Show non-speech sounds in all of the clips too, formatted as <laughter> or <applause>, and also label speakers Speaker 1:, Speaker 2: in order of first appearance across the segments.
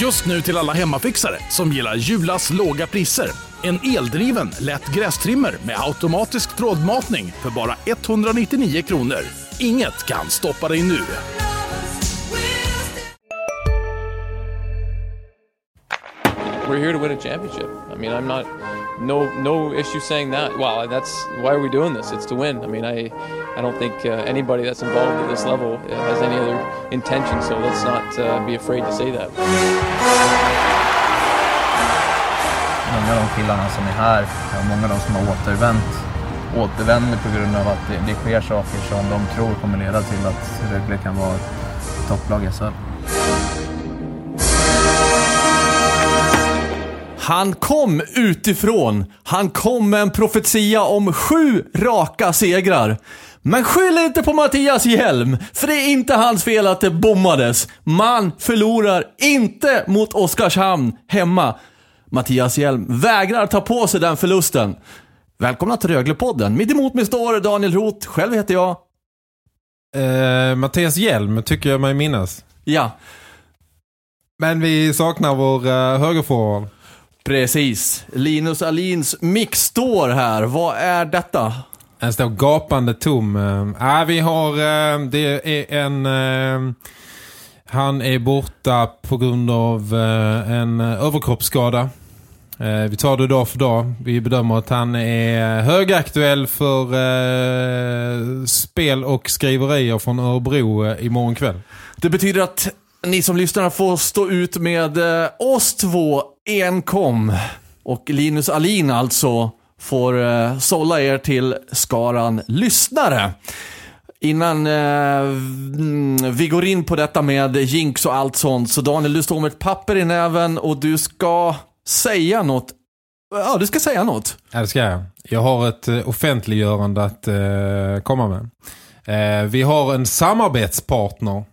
Speaker 1: Just nu till alla hemmafixare som gillar Julas låga priser. En eldriven, lätt grästrimmer med automatisk trådmatning för bara 199 kronor. Inget kan stoppa dig nu.
Speaker 2: We're here to win a championship. I mean, I'm not no no issue saying that. Well, that's why are we doing this? It's to win. I mean, I i don't think uh, anybody that's involved at this level uh, has any other intention. So let's not uh, be afraid to say that.
Speaker 3: Många av de killarna som är här, och många av de som har återvänt, återvänder på grund av att det, det sker saker som de tror kommer leda till att Rögle kan vara topplag i SHL.
Speaker 4: Han kom utifrån. Han kom med en profetia om sju raka segrar. Men skyll inte på Mattias Hjelm, för det är inte hans fel att det bommades. Man förlorar inte mot Oskarshamn hemma. Mattias Hjelm vägrar ta på sig den förlusten. Välkomna till Röglepodden. Mitt emot mig står Daniel Roth. Själv heter jag...
Speaker 5: Eh, Mattias Hjelm tycker jag mig minnas.
Speaker 4: Ja,
Speaker 5: Men vi saknar vår uh, högerforward.
Speaker 4: precis. Linus Alins mix står här. Vad är detta?
Speaker 5: Den står gapande tom. Äh, vi har, äh, det är en... Äh, han är borta på grund av äh, en överkroppsskada. Vi tar det dag för dag. Vi bedömer att han är högaktuell för spel och skriverier från Örebro äh, imorgon kväll.
Speaker 4: Det betyder att ni som lyssnar får stå ut med oss två enkom. Och Linus Alin alltså får eh, sålla er till skaran lyssnare. Innan eh, mm, vi går in på detta med jinx och allt sånt, så Daniel, du står med ett papper i näven och du ska säga något. Ja, du ska säga något.
Speaker 5: Ja, det ska jag. Jag har ett eh, offentliggörande att eh, komma med. Eh, vi har en samarbetspartner.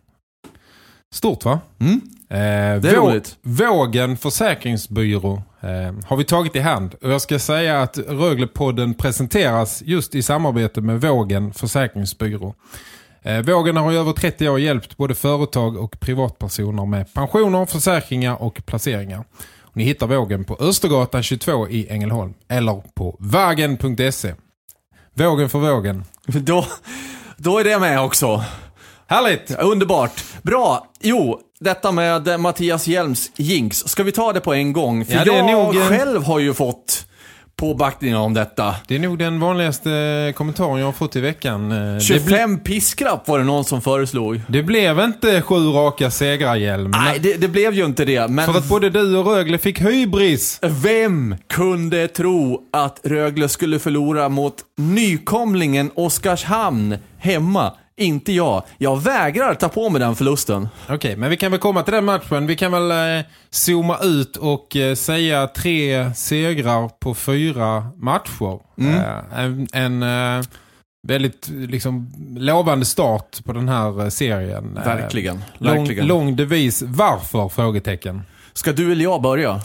Speaker 5: Stort va?
Speaker 4: Mm.
Speaker 5: Eh,
Speaker 4: Det är
Speaker 5: Vå-
Speaker 4: roligt.
Speaker 5: Vågen försäkringsbyrå Eh, har vi tagit i hand. Och jag ska säga att Röglepodden presenteras just i samarbete med Vågen försäkringsbyrå. Eh, vågen har i över 30 år hjälpt både företag och privatpersoner med pensioner, försäkringar och placeringar. Ni hittar Vågen på Östergatan 22 i Ängelholm eller på vagen.se. Vågen för vågen.
Speaker 4: Då, då är det med också.
Speaker 5: Härligt!
Speaker 4: Underbart. Bra. Jo, detta med eh, Mattias Hjelms jinx. Ska vi ta det på en gång? För
Speaker 5: Ja,
Speaker 4: jag
Speaker 5: nog, eh,
Speaker 4: själv har ju fått påbackningar om detta.
Speaker 5: Det är nog den vanligaste kommentaren jag har fått i veckan. Eh, Det, bli,
Speaker 4: 25 piskrapp var det någon som föreslog.
Speaker 5: det blev inte sju raka segrar, Hjelm.
Speaker 4: Nej, det, det blev ju inte det. Men
Speaker 5: För att både du och Rögle fick hybris.
Speaker 4: vem kunde tro att Rögle skulle förlora mot nykomlingen Oskarshamn hemma? Inte jag. Jag vägrar ta på mig den förlusten.
Speaker 5: Okej, men vi kan väl komma till den matchen. Vi kan väl eh, zooma ut och eh, säga tre segrar på fyra matcher. Eh, en en eh, väldigt liksom, lovande start på den här eh, serien. Eh,
Speaker 4: Verkligen.
Speaker 5: Lång,
Speaker 4: Verkligen.
Speaker 5: lång devis. Varför? Frågetecken.
Speaker 4: Ska du eller jag börja?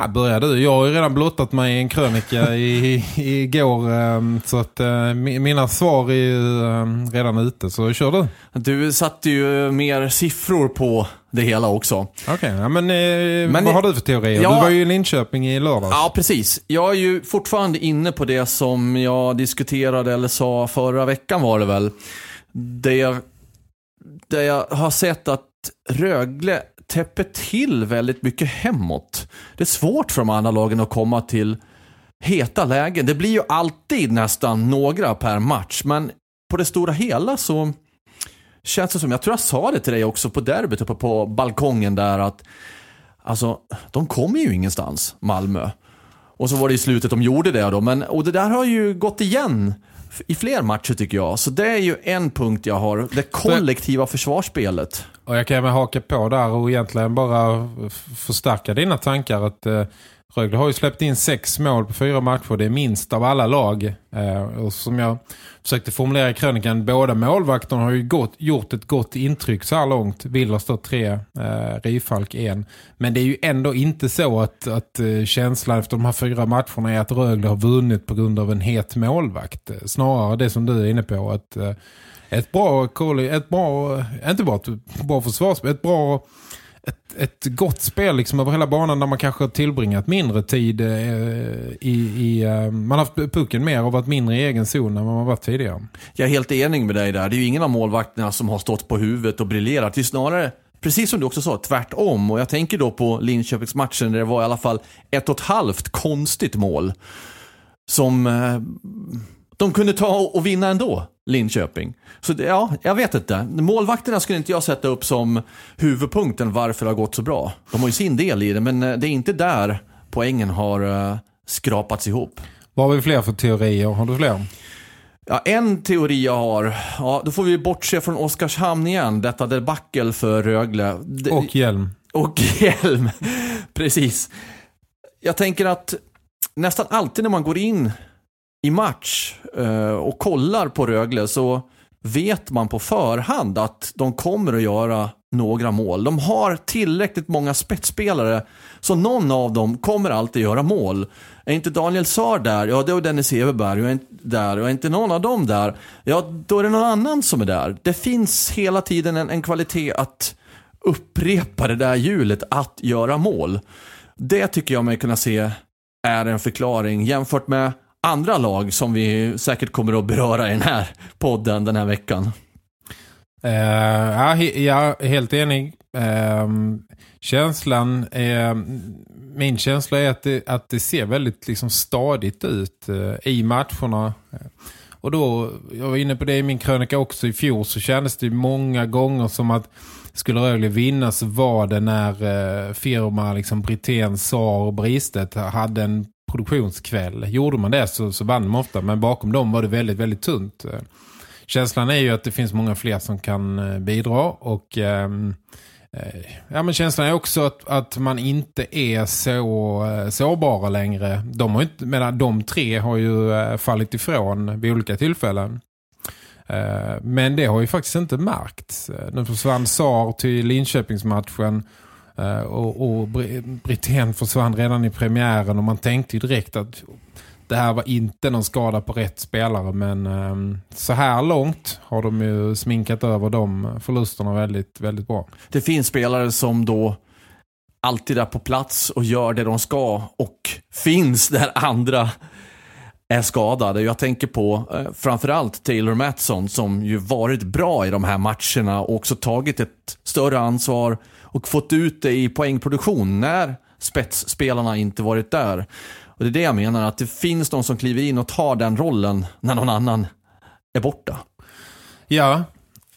Speaker 5: Ja, börjar du. Jag har ju redan blottat mig i en krönika i, i, igår. ehm, Så att eh, mi- mina svar är ju ehm, redan ute. Så kör du.
Speaker 4: Du satte ju mer siffror på det hela också.
Speaker 5: Okej, ja, men, eh,
Speaker 4: Men
Speaker 5: vad
Speaker 4: det-
Speaker 5: har du för teorier?
Speaker 4: Ja.
Speaker 5: Du var ju i Linköping i lördags.
Speaker 4: Ja, precis. Jag är ju fortfarande inne på det som jag diskuterade eller sa förra veckan var det väl. Där jag, där jag har sett att Rögle täpper till väldigt mycket hemåt. Det är svårt för de andra lagen att komma till heta lägen. Det blir ju alltid nästan några per match, men på det stora hela så känns det som, jag tror jag sa det till dig också på derbyt uppe på balkongen där att Alltså, de kommer ju ingenstans, Malmö. Och så var det i slutet de gjorde det då, men och det där har ju gått igen i fler matcher tycker jag. Så det är ju en punkt jag har, det kollektiva försvarsspelet.
Speaker 5: Och jag kan väl haka på där och egentligen bara förstärka dina tankar att eh, Rögle har ju släppt in sex mål på fyra matcher. Det är minst av alla lag. Eh, och som jag försökte formulera i krönikan, båda målvakterna har ju gått, gjort ett gott intryck så här långt. Villars står tre, eh, Rifalk en. Men det är ju ändå inte så att, att eh, känslan efter de här fyra matcherna är att Rögle har vunnit på grund av en het målvakt. Eh, snarare det som du är inne på, att eh, ett bra, ett bra, inte bara ett bra försvarsspel, ett bra ett, gott spel liksom över hela banan där man kanske har tillbringat mindre tid eh, i, i eh, man har haft pucken mer och varit mindre i egen zon än vad man varit tidigare.
Speaker 4: Jag är helt enig med dig där. Det är ju ingen av målvakterna som har stått på huvudet och briljerat. Det är snarare, precis som du också sa, tvärtom. Och jag tänker då på Linköpingsmatchen där det var i alla fall ett och ett halvt konstigt mål. Som eh, de kunde ta och vinna ändå, Linköping. Så det, ja, jag vet inte. Målvakterna skulle inte jag sätta upp som huvudpunkten varför det har gått så bra. De har ju sin del i det, men eh, det är inte där poängen har uh, skrapats ihop.
Speaker 5: Vad har vi fler för teorier? Har du fler?
Speaker 4: Ja, en teori jag har, ja, då får vi bortse från Oskarshamn igen, detta debacle för Rögle.
Speaker 5: Och Hjelm.
Speaker 4: Och Hjelm, <laughs> precis. Jag tänker att nästan alltid när man går in i match eh, och kollar på Rögle så vet man på förhand att de kommer att göra några mål. De har tillräckligt många spetsspelare så någon av dem kommer alltid göra mål. Är inte Daniel Saar där, ja då är Dennis Everberg och är inte där och är inte någon av dem där, ja då är det någon annan som är där. Det finns hela tiden en, en kvalitet att upprepa det där hjulet, att göra mål. Det tycker jag mig kunna se är en förklaring jämfört med andra lag som vi säkert kommer att beröra i den här podden den här veckan.
Speaker 5: Uh, ja, he ja, helt enig. Uh, känslan är, min känsla är att det, att det ser väldigt liksom stadigt ut uh, i matcherna. Och då, jag var inne på det i min krönika också i fjol, så kändes det många gånger som att skulle Rögle vinna så var det när eh, firma liksom Britén, Saar och Bristet hade en produktionskväll. Gjorde man det så, så vann man ofta, men bakom dem var det väldigt, väldigt tunt. Känslan är ju att det finns många fler som kan eh, bidra och ehm, eh, ja, men känslan är också att, att man inte är så eh, sårbara längre. De, har inte, medan de tre har ju eh, fallit ifrån vid olika tillfällen. Men det har ju faktiskt inte märkts. Nu försvann Sar till Linköpingsmatchen Eh, och, och Britten försvann redan i premiären och man tänkte ju direkt att det här var inte någon skada på rätt spelare men um, så här långt har de ju sminkat över de förlusterna väldigt, väldigt bra.
Speaker 4: Det finns spelare som då alltid är på plats och gör det de ska och finns där andra är skadade. Jag tänker på eh, framförallt Taylor Matson som ju varit bra i de här matcherna och också tagit ett större ansvar och fått ut det i poängproduktion när spetsspelarna inte varit där. Och Det är det jag menar, att det finns de som kliver in och tar den rollen när någon annan är borta.
Speaker 5: Ja,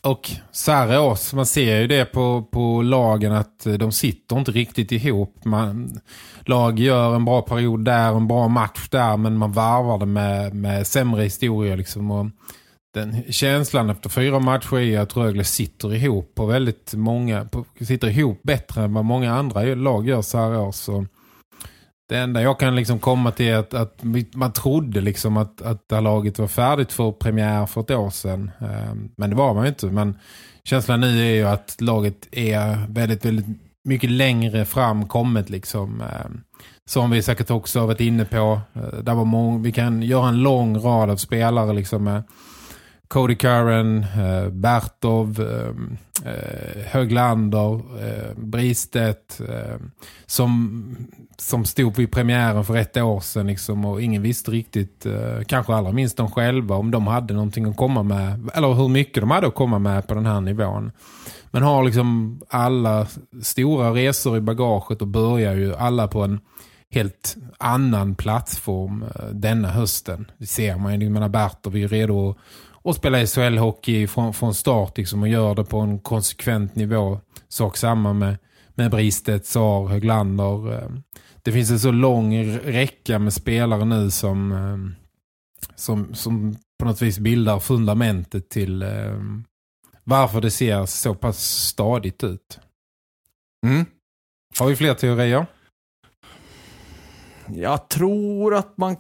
Speaker 5: och Särås, man ser ju det på, på lagen att de sitter inte riktigt ihop. Man, lag gör en bra period där, en bra match där, men man varvar det med, med sämre historier. Liksom. Och den känslan efter fyra matcher är att Rögle sitter ihop på väldigt många, på, sitter ihop bättre än vad många andra lag gör så här år. Så det enda jag kan liksom komma till är att, att man trodde liksom att, att det här laget var färdigt för premiär för ett år sedan. Ehm, men det var man ju inte. Men känslan nu är ju att laget är väldigt, väldigt mycket längre fram kommet liksom. Ehm, som vi säkert också har varit inne på. Eh, där var många, vi kan göra en lång rad av spelare liksom med Cody Curran, eh, Bertov, ehm, eh, Höglander, eh, Bristet eh, som, som stod vid premiären för ett år sedan liksom, och ingen visste riktigt, eh, kanske allra minst de själva, om de hade någonting att komma med, eller hur mycket de hade att komma med på den här nivån. Men har liksom alla stora resor i bagaget och börjar ju alla på en helt annan plattform eh, denna hösten. Det ser man ju, jag menar Bertov är ju redo att och spela SHL-hockey från, från start liksom, och gör det på en konsekvent nivå. Sak samma med, med Bristet, Sar, Höglander. Eh, det finns en så lång räcka med spelare nu som, eh, som, som på något vis bildar fundamentet till eh, varför det ser så pass stadigt ut. Mm. Har vi fler teorier?
Speaker 4: Jag tror att man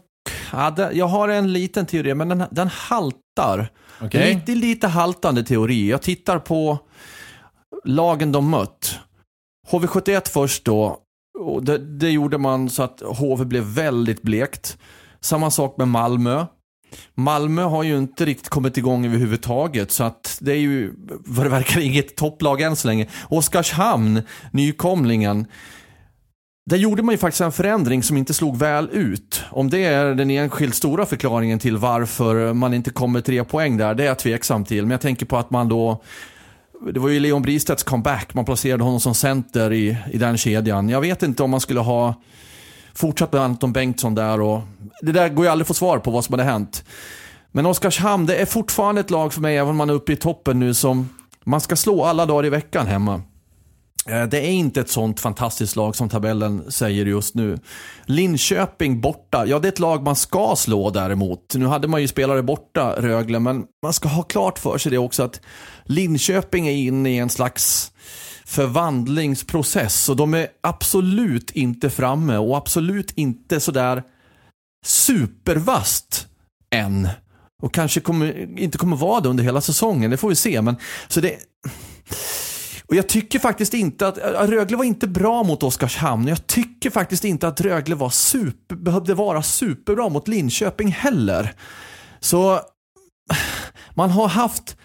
Speaker 4: Ja, det, jag har en liten teori, men den, den haltar. Okay. Lite, lite haltande teori. Jag tittar på lagen de mött. HV71 först då. Och det, det gjorde man så att HV blev väldigt blekt. Samma sak med Malmö. Malmö har ju inte riktigt kommit igång överhuvudtaget så att det är ju vad <laughs> det verkar inget topplag än så länge. Oskarshamn, nykomlingen. Där gjorde man ju faktiskt en förändring som inte slog väl ut. Om det är den enskilt stora förklaringen till varför man inte kommer tre poäng där, det är jag tveksam till. Men jag tänker på att man då det var ju Leon Bristedts comeback, man placerade honom som center i, i den kedjan. Jag vet inte om man skulle ha fortsatt med Anton Bengtsson där och det där går ju aldrig att få svar på vad som hade hänt. Men Oskarshamn, det är fortfarande ett lag för mig, även om man är uppe i toppen nu, som man ska slå alla dagar i veckan hemma. Eh, det är inte ett sånt fantastiskt lag som tabellen säger just nu. Linköping borta, ja det är ett lag man ska slå däremot. Nu hade man ju spelare borta, Rögle, men man ska ha klart för sig det också att Linköping är inne i en slags förvandlingsprocess och de är absolut inte framme och absolut inte sådär supervast än. Och kanske kommer, inte kommer vara det under hela säsongen, det får vi se. Men, så det, och jag tycker faktiskt inte att, Rögle var inte bra mot Oskarshamn. Jag tycker faktiskt inte att Rögle var super, behövde vara superbra mot Linköping heller. Så man har haft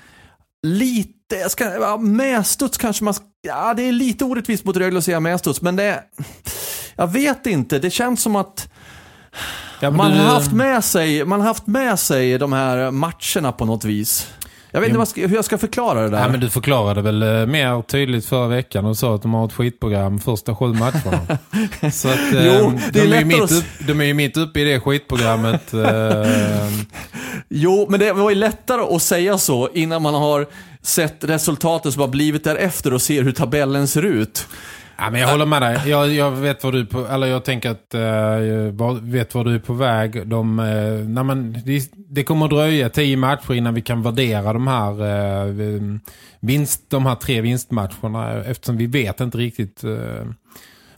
Speaker 4: lite, jag ska, ja, medstuds kanske man, ja det är lite orättvist mot Rögle att säga medstuds, men det, jag vet inte, det känns som att ja, man, du... har haft med sig, man har haft med sig de här matcherna på något vis. Jag vet inte hur jag ska förklara det där.
Speaker 5: Nej, men du förklarade väl eh, mer tydligt förra veckan och sa att de har ett skitprogram första sju matcherna. <laughs> Så att, jo, eh, det är de, är ju mitt upp, de är ju mitt uppe i det skitprogrammet. <laughs> Eh.
Speaker 4: jo, men det var ju lättare att säga så innan man har sett resultatet som har blivit därefter och ser hur tabellen ser ut.
Speaker 5: Ja, men jag håller med dig. Jag, jag vet vad du på, eller jag tänker att uh, jag vet vad du är på väg. De, uh, nej, men det, det, kommer att dröja tio matcher innan vi kan värdera de här uh, vinst, de här tre vinstmatcherna eftersom vi vet inte riktigt uh,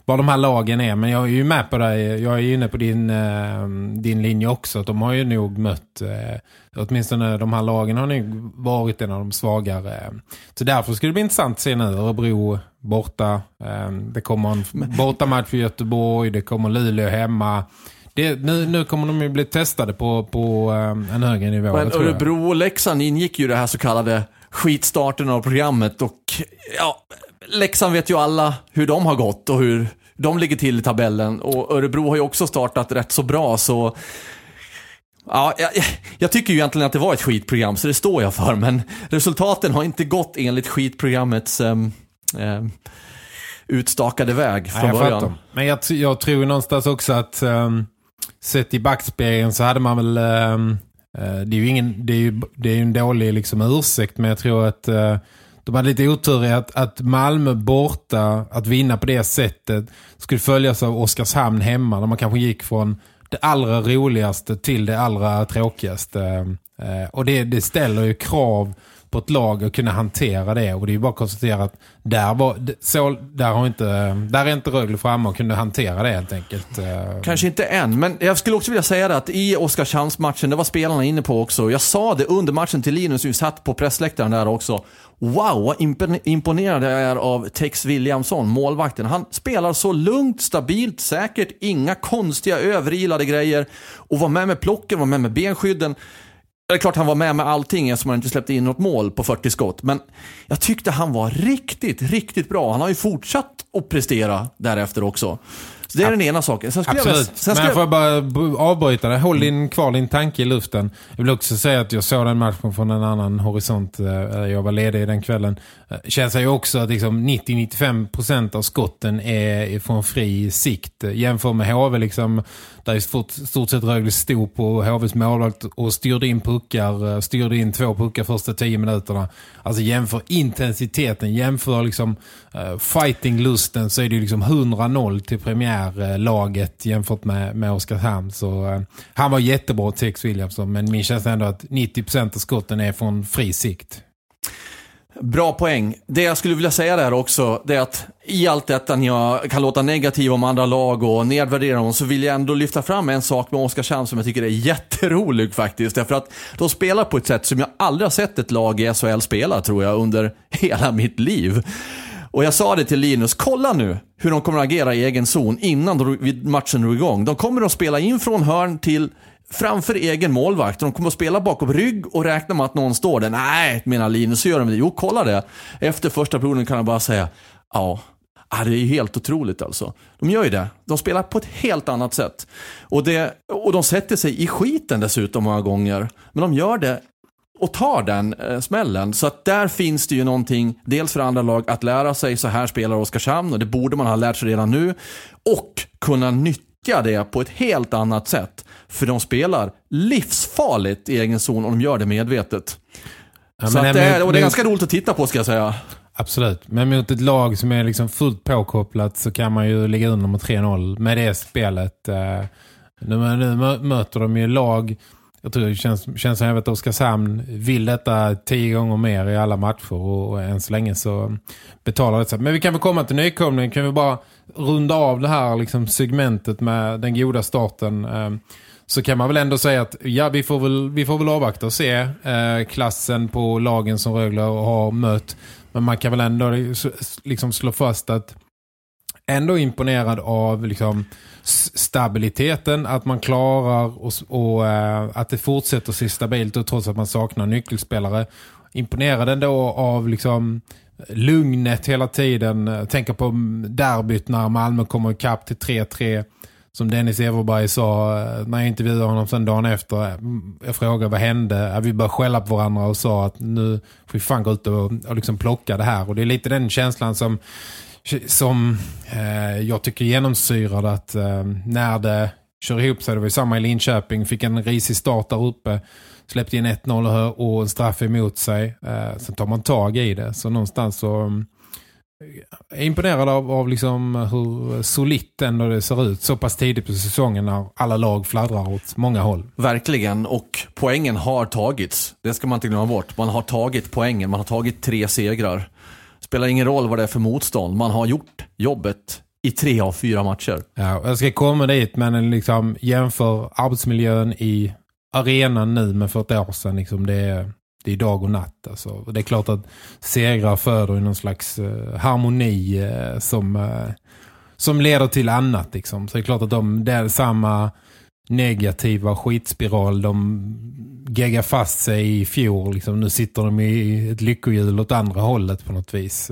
Speaker 5: vad de här lagen är. Men jag är ju med på det. Jag är ju inne på din, uh, din linje också. De har ju nog mött, uh, åtminstone de här lagen har nog varit en av de svagare. Så därför skulle det bli intressant att se nu Örebro borta. Uh, det kommer en bortamatch för Göteborg. Det kommer Luleå hemma. Det, nu, nu kommer de ju bli testade på, på en högre nivå.
Speaker 4: Men Örebro och Leksand ingick ju det här så kallade skitstarten av programmet och ja, Leksand vet ju alla hur de har gått och hur de ligger till i tabellen. Och Örebro har ju också startat rätt så bra så... Ja, jag, jag, tycker ju egentligen att det var ett skitprogram, så det står jag för. Men resultaten har inte gått enligt skitprogrammets um, um, utstakade väg från Nej, början. Fattar.
Speaker 5: Men jag, jag tror någonstans också att um, sett i backspegeln så hade man väl... Um, det är ju ingen, det är ju, det är en dålig liksom, ursäkt, men jag tror att... Uh, de hade lite otur i att, att Malmö borta, att vinna på det sättet, skulle följas av Oskarshamn hemma. Där man kanske gick från det allra roligaste till det allra tråkigaste. Eh, och det, det ställer ju krav på ett lag och kunna hantera det. Och det är ju bara att konstatera att där, var, så, där, har inte, där är inte Rögle framme och kunde hantera det helt enkelt. Eh,
Speaker 4: Kanske inte än, men jag skulle också vilja säga det att i Oskarshamnsmatchen, det var spelarna inne på också. Jag sa det under matchen till Linus, vi satt på pressläktaren där också. Wow, vad imponerad jag är av Tex Williamson, målvakten. Han spelar så lugnt, stabilt, säkert, inga konstiga överilade grejer. Och var med med plocken, var med med benskydden. Det är klart han var med med allting eftersom han inte släppte in något mål på 40 skott. Men jag tyckte han var riktigt, riktigt bra. Han har ju fortsatt att prestera därefter också. Så det är den ena saken.
Speaker 5: Sen Absolut. Jag, sen Men jag får jag bara avbryta det. Håll din, kvar din tanke i luften. Jag vill också säga att jag såg den matchen från en annan horisont. Eh, jag var ledig den kvällen. Eh, känns ju också att liksom 90-95% av skotten är från fri sikt. Jämför med HV liksom, där i stort, stort sett Rögle stod på HVs målvakt och styrde in puckar, eh, styrde in två puckar första tio minuterna. Alltså jämför intensiteten, jämför liksom fighting-lusten så är det liksom 100-0 till Eh, laget jämfört med, med Oskarshamn. Så eh, han var jättebra Tex Williamson men min känsla är ändå att 90% av skotten är från fri sikt.
Speaker 4: Bra poäng. Det jag skulle vilja säga där också, det är att i allt detta när jag kan låta negativ om andra lag och nedvärdera dem så vill jag ändå lyfta fram en sak med Oskarshamn som jag tycker är jätterolig faktiskt. Därför att de spelar på ett sätt som jag aldrig har sett ett lag i SHL spela tror jag under <laughs> hela mitt liv. Och jag sa det till Linus, kolla nu hur de kommer att agera i egen zon innan matchen drog igång. De kommer att spela in från hörn till framför egen målvakt. De kommer att spela bakom rygg och räkna med att någon står där. Nej, menar Linus, så gör de det. Jo, kolla det. Efter första perioden kan jag bara säga, ja, Ja, det är ju helt otroligt alltså. De gör ju det. De spelar på ett helt annat sätt. Och, det, och de sätter sig i skiten dessutom många gånger. Men de gör det och tar den eh, smällen. Så att där finns det ju någonting, dels för andra lag att lära sig, så här spelar Oskarshamn och det borde man ha lärt sig redan nu. Och kunna nyttja det på ett helt annat sätt. För de spelar livsfarligt i egen zon och de gör det medvetet.
Speaker 5: Ja,
Speaker 4: så att det, är, och det är ganska roligt att titta på ska jag säga.
Speaker 5: Absolut, men mot ett lag som är liksom fullt påkopplat så kan man ju ligga under med 3-0 med det spelet. Eh, Nu, nu mö- möter de ju lag, jag tror det känns, känns som att Oskarshamn vill detta tio gånger mer i alla matcher och, och än så länge så betalar det sig. Men vi kan väl komma till nykomling, kan vi bara runda av det här liksom segmentet med den goda starten. Eh, så kan man väl ändå säga att ja, vi får väl, vi får väl avvakta och se eh, klassen på lagen som Rögle har mött. Men man kan väl ändå liksom slå fast att ändå imponerad av liksom stabiliteten, att man klarar och, och eh, att det fortsätter se stabilt och trots att man saknar nyckelspelare. Imponerad ändå av liksom lugnet hela tiden. Tänker på mm, derbyt när Malmö kommer ikapp till 3-3 som Dennis Everberg sa eh, när jag intervjuade honom sen dagen efter. Eh, mm, jag frågade vad hände. Vi började skälla på varandra och sa att nu får vi fan gå ut och, och liksom plocka det här. Och det är lite den känslan som, som eh, jag tycker genomsyrar att eh, när det kör ihop sig, det var ju samma i Linköping, fick en risig start där uppe. Släppte in 1-0 och en straff emot sig. Eh, sen tar man tag i det. Så någonstans så mm, är imponerad av, av liksom hur solitt ändå det ser ut så pass tidigt på säsongen när alla lag fladdrar åt många håll.
Speaker 4: Verkligen, och poängen har tagits. Det ska man inte glömma bort. Man har tagit poängen, man har tagit tre segrar. Spelar ingen roll vad det är för motstånd, man har gjort jobbet i tre av fyra matcher.
Speaker 5: Ja, jag ska komma dit men liksom jämför arbetsmiljön i arenan nu med för ett år sedan. Liksom det, är, det är dag och natt. Alltså. Det är klart att segrar föder någon slags eh, harmoni eh, som, eh, som leder till annat. Liksom. Så det är klart att de, det är samma negativa skitspiral de geggar fast sig i fjol. Liksom. Nu sitter de i ett lyckohjul åt andra hållet på något vis.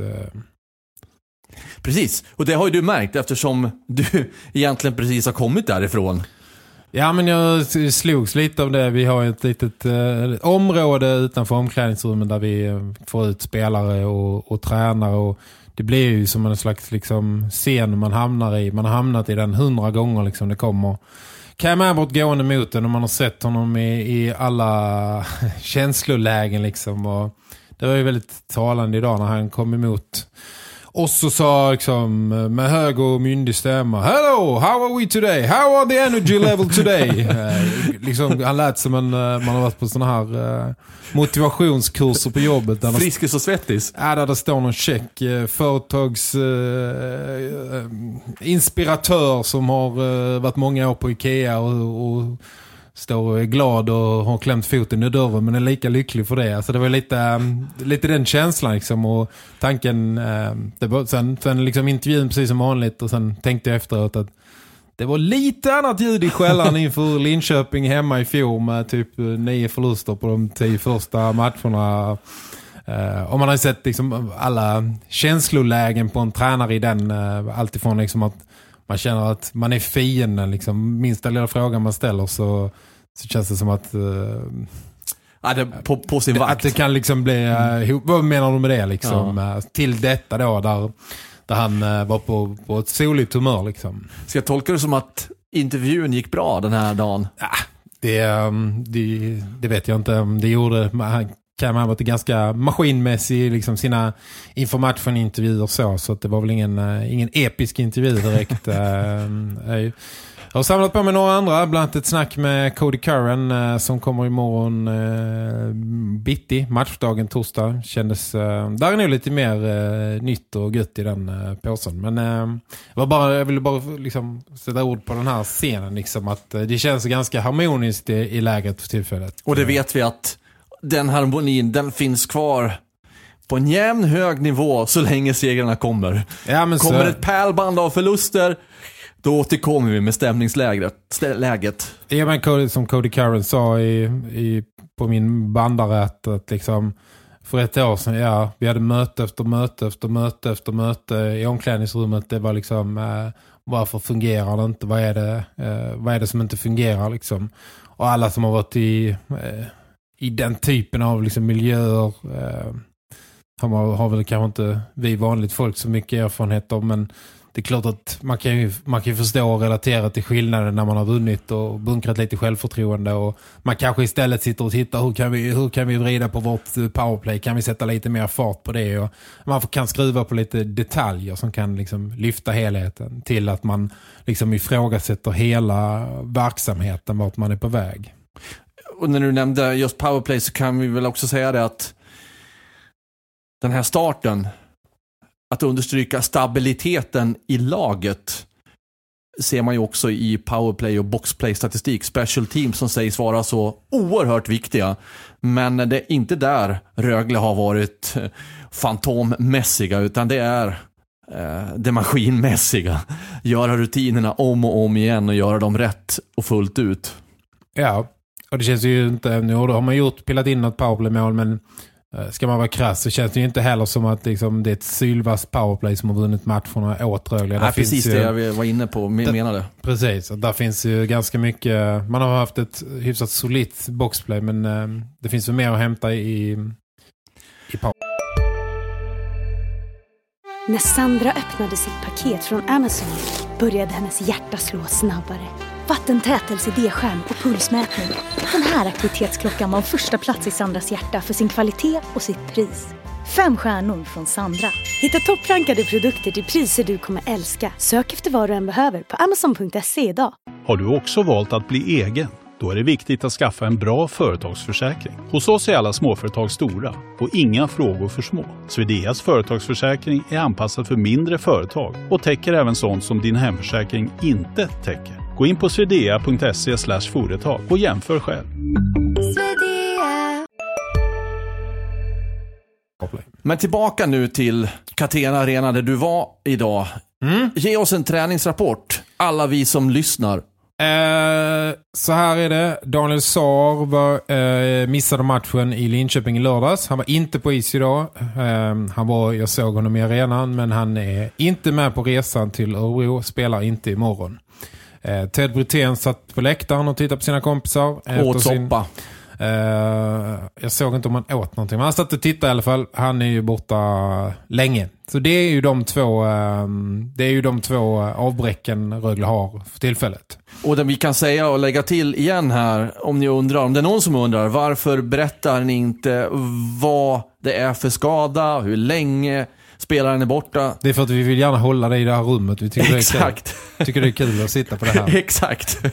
Speaker 4: Precis, och det har ju du märkt eftersom du <laughs> egentligen precis har kommit därifrån.
Speaker 5: Ja, men jag slogs lite av det. Vi har ett litet eh, område utanför omklädningsrummen där vi eh, får ut spelare och, och tränare. Och det blir ju som en slags liksom, scen man hamnar i. Man har hamnat i den hundra gånger. Liksom. Det kommer Cam Abbott gående mot den och man har sett honom i, i alla <laughs> känslolägen. Liksom. Och det var ju väldigt talande idag när han kom emot och så sa liksom med hög och myndig stämma Hello, how are we today? How are the energy level today? <laughs> eh, liksom, han lät som en, eh, man har varit på såna här eh, motivationskurser på jobbet. Där
Speaker 4: Friskis och svettis.
Speaker 5: Ja, där det står någon check företags eh, inspiratör som har varit många år på Ikea och, och står och är glad och har klämt foten i dörren men är lika lycklig för det. Alltså det var lite, ehm, lite den känslan liksom och tanken ehm, det var, sen, sen liksom intervjun precis som vanligt och sen tänkte jag efteråt att det var lite annat ljud i skällan inför <laughs> Linköping hemma i fjol med typ eh, nio förluster på de tio första matcherna. Eh, uh, om man har sett liksom alla känslolägen på en tränare i den, uh, alltifrån liksom att man känner att man är fienden, liksom, minsta lilla fråga man ställer så, så känns det som att, uh,
Speaker 4: Ja, det, på, på sin
Speaker 5: att
Speaker 4: vakt.
Speaker 5: det kan liksom bli, uh, vad menar du med det liksom? Uh, till detta då, där, där han uh, var på, på ett soligt humör liksom.
Speaker 4: Ska jag tolka det som att intervjun gick bra den här dagen?
Speaker 5: Det, um, det, det vet jag inte om det gjorde. Han Cam Abbott varit ganska maskinmässig i liksom sina informationintervjuer så. Så att det var väl ingen, eh, ingen episk intervju direkt. <laughs> Eh, eh, jag har samlat på mig några andra, bland annat ett snack med Cody Curran som kommer imorgon bitti, matchdagen torsdag. Kändes, uh, där är nog lite mer nytt och gött i den påsen. Men uh, var bara, jag ville bara liksom sätta ord på den här scenen. Liksom, att det känns ganska harmoniskt i, i läget för tillfället.
Speaker 4: Och det vet vi att den harmonin, den finns kvar på en jämn hög nivå så länge segrarna kommer.
Speaker 5: Ja, men
Speaker 4: kommer
Speaker 5: så...
Speaker 4: ett pärlband av förluster, Då återkommer vi med stämningsläget. stä- Läget.
Speaker 5: Ja, men som Cody Curran sa i, i, på min bandare att, att liksom för ett år sedan, ja, vi hade möte efter möte efter möte efter möte i omklädningsrummet. Det var liksom, eh, varför fungerar det inte? Vad är det, eh, vad är det som inte fungerar liksom? Och alla som har varit i, eh, i den typen av liksom, miljöer eh, har, har väl kanske inte vi vanligt folk så mycket erfarenhet av, men det är klart att man kan ju, man kan ju förstå och relatera till skillnaden när man har vunnit och bunkrat lite självförtroende och man kanske istället sitter och tittar hur kan vi, hur kan vi vrida på vårt powerplay, kan vi sätta lite mer fart på det och man kan skruva på lite detaljer som kan liksom lyfta helheten till att man liksom ifrågasätter hela verksamheten vart man är på väg.
Speaker 4: Och när du nämnde just powerplay så kan vi väl också säga det att den här starten, att understryka stabiliteten i laget ser man ju också i powerplay och boxplay-statistik. Special teams som sägs vara så oerhört viktiga. Men det är inte där Rögle har varit eh, fantommässiga utan det är eh, det maskinmässiga. Göra rutinerna om och om igen och göra dem rätt och fullt ut.
Speaker 5: Ja, och det känns ju inte, nu har man gjort, pillat in något powerplay-mål men eh, ska man vara krass så känns det ju inte heller som att liksom, det är ett sylvass powerplay som har vunnit matcherna åt Rögle. Där
Speaker 4: Nej, precis
Speaker 5: ju,
Speaker 4: det jag var inne på, menade.
Speaker 5: Precis, och där finns ju ganska mycket, man har haft ett hyfsat solitt boxplay men eh, det finns ju mer att hämta i, i power.
Speaker 6: När Sandra öppnade sitt paket från Amazon började hennes hjärta slå snabbare. Vattentät LCD-skärm och pulsmätning. Den här aktivitetsklockan var första plats i Sandras hjärta för sin kvalitet och sitt pris. Fem stjärnor från Sandra. Hitta topprankade produkter till priser du kommer älska. Sök efter vad du än behöver på amazon.se idag.
Speaker 7: Har du också valt att bli egen? Då är det viktigt att skaffa en bra företagsförsäkring. Hos oss är alla småföretag stora och inga frågor för små. Swedeas företagsförsäkring är anpassad för mindre företag och täcker även sånt som din hemförsäkring inte täcker. Gå in på swedea.se företag och jämför själv.
Speaker 4: Men tillbaka nu till Catena Arena där du var idag. Ge oss en träningsrapport, alla vi som lyssnar.
Speaker 5: Eh, så här är det. Daniel Saar var, eh, missade matchen i Linköping i lördags. Han var inte på is idag. Eh, han var, jag såg honom i arenan men han är inte med på resan till Örebro. Spelar inte imorgon. Eh, Ted Brutén satt på läktaren och tittade på sina kompisar.
Speaker 4: Åt
Speaker 5: sin-
Speaker 4: soppa.
Speaker 5: Eh, jag såg inte om han åt någonting. Men han satt och tittade i alla fall. Han är ju borta länge. Så det är ju de två, eh, det är ju de två eh, avbräcken Rögle har för tillfället.
Speaker 4: Och det vi kan säga och lägga till igen här, om ni undrar, om det är någon som undrar, varför berättar ni inte vad det är för skada, hur länge spelaren är borta?
Speaker 5: Det är för att vi vill gärna hålla dig i det här rummet. Vi tycker
Speaker 4: Exakt.
Speaker 5: Det är kul. tycker det är kul att sitta på det här. <laughs>
Speaker 4: Exakt.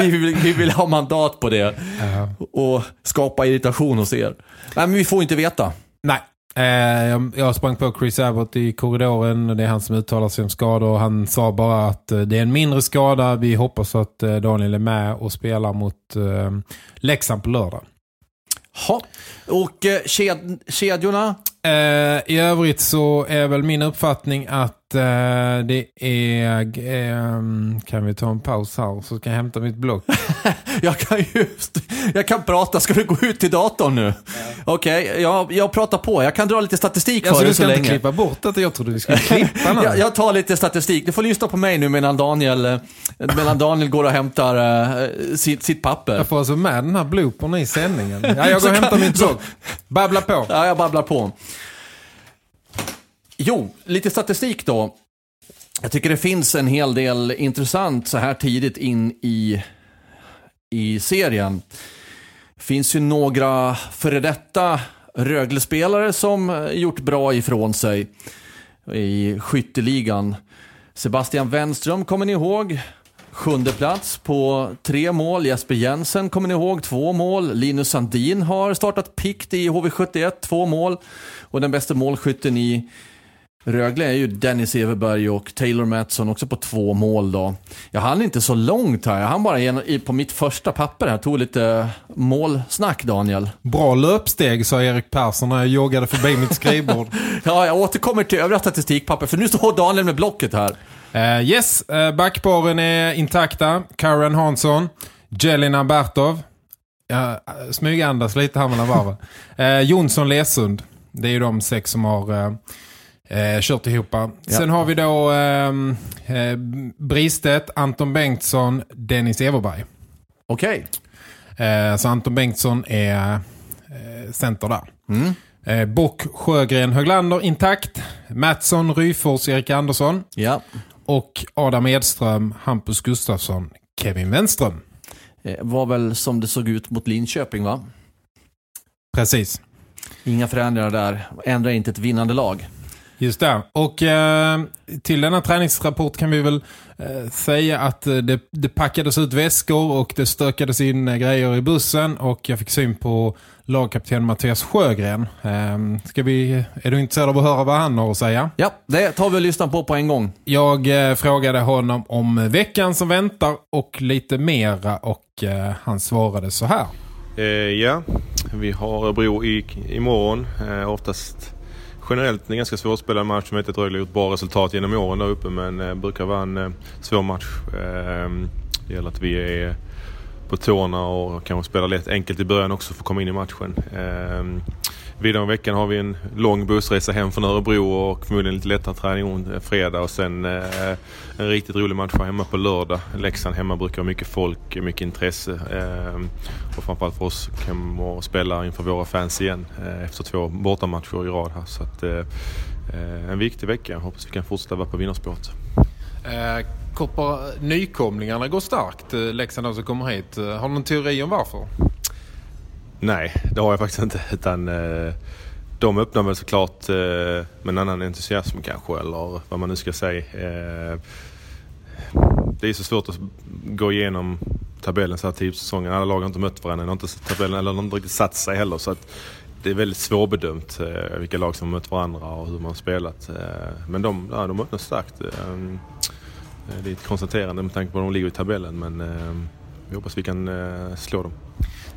Speaker 4: Vi vill, vi vill ha mandat på det
Speaker 5: Ja.
Speaker 4: och skapa irritation hos er. Nej, men vi får inte veta.
Speaker 5: Nej. Eh, jag, sprang på Chris Abbott i korridoren. Det är han som uttalar sig om skador. Han sa bara att eh, det är en mindre skada. Vi hoppas att eh, Daniel är med och spelar mot Leksand på lördag.
Speaker 4: Ha. Och eh, ked, kedjorna?
Speaker 5: Eh, I övrigt så är väl min uppfattning att eh, det är... Eh, kan vi ta en paus här så ska jag hämta mitt block. <laughs>
Speaker 4: Jag kan ju jag kan prata, ska du gå ut till datorn nu? Okej, jag, jag pratar på. Jag kan dra lite statistik för
Speaker 5: Alltså
Speaker 4: dig
Speaker 5: du
Speaker 4: så
Speaker 5: ska inte
Speaker 4: länge.
Speaker 5: klippa bort att jag trodde vi skulle <laughs> klippa nu.
Speaker 4: Jag, jag tar lite statistik. Du får lyssna på mig nu medan Daniel, eh, medan Daniel går och hämtar eh, sitt, sitt papper.
Speaker 5: Jag får alltså med den här bloopern i sändningen. Ja, jag <laughs>
Speaker 4: Så
Speaker 5: går och hämtar
Speaker 4: så-
Speaker 5: block. Babbla på.
Speaker 4: Ja, jag babblar på. Jo, lite statistik då. Jag tycker det finns en hel del intressant så här tidigt in i, i serien. finns ju några före detta Rögle-spelare som gjort bra ifrån sig i skytteligan. Sebastian Wenström kommer ni ihåg. Sjunde plats på tre mål. Jesper Jensen kommer ni ihåg, två mål. Linus Sandin har startat pikt i HV71, två mål. Och den bästa målskytten i Rögle är ju Dennis Everberg och Taylor Mattsson också på två mål då. Jag hann inte så långt här. Jag hann bara i- på mitt första papper här. Tog lite målsnack Daniel.
Speaker 5: Bra löpsteg, sa Erik Persson när jag joggade förbi mitt skrivbord. <laughs>
Speaker 4: Ja, jag återkommer till övriga statistikpapper för nu står Daniel med blocket här.
Speaker 5: Eh, yes, uh, backparen är intakta. Karen Hansson, Jelena Bertov. Uh, smygandas lite här mellan varven. Uh, <laughs> Jonsson Lesund. Det är ju de sex som har uh, kört ihop. Ja. Sen har vi då uh, uh, Bristedt, Anton Bengtsson, Dennis Everberg.
Speaker 4: Okej.
Speaker 5: Uh, så Anton Bengtsson är uh, center där.
Speaker 4: Mm.
Speaker 5: Uh, Bock, Sjögren, Höglander intakt. Mattsson, Ryfors, Erik Andersson.
Speaker 4: Ja.
Speaker 5: Och Adam Edström, Hampus Gustafsson, Kevin Wenström.
Speaker 4: Eh, var väl som det såg ut mot Linköping va?
Speaker 5: Precis.
Speaker 4: Inga förändringar där. Ändrar inte ett vinnande lag.
Speaker 5: Just det. Och eh, till denna träningsrapport kan vi väl eh, säga att eh, det, det packades ut väskor och det stökades in eh, grejer i bussen och jag fick syn på lagkapten Mattias Sjögren. Eh, ska vi, är du intresserad av att höra vad han har att säga?
Speaker 4: Ja, det tar vi och lyssnar på på en gång.
Speaker 5: Jag eh, frågade honom om veckan som väntar och lite mera och eh, han svarade så här.
Speaker 8: Eh, ja, vi har Örebro i, imorgon. Eh, oftast generellt en ganska svårspelad match som inte att Rögle gjort bra resultat genom åren där uppe men eh, brukar vara en eh, svår match. Eh, det gäller att vi är på tårna och kanske spelar lätt enkelt i början också för att komma in i matchen. Eh, Vidare om veckan har vi en lång bussresa hem från Örebro och förmodligen lite lättare träning fredag och sen eh, en riktigt rolig match hemma på lördag. Leksand hemma brukar ha mycket folk, mycket intresse eh, och framförallt för oss kan att spela inför våra fans igen eh, efter två bortamatcher i rad här. Så att, eh, eh en viktig vecka. Hoppas vi kan fortsätta vara på vinnarspåret.
Speaker 5: Eh, koppar, nykomlingarna går starkt, eh, Leksand som kommer hit. Eh, har du någon teori om varför?
Speaker 8: Nej, det har jag faktiskt inte. Utan, eh, de öppnar väl såklart eh, med en annan entusiasm kanske, eller vad man nu ska säga. Eh, det är så svårt att gå igenom tabellen så här tidigt säsongen. Alla lag har inte mött varandra, har inte tabellen, eller har inte riktigt satt sig heller. Så att det är väldigt svårbedömt eh, vilka lag som har mött varandra och hur man har spelat. Eh, men de, ja, de öppnar starkt. Eh, eh det är ett konstaterande med tanke på att de ligger i tabellen, men eh, vi hoppas vi kan eh, slå dem.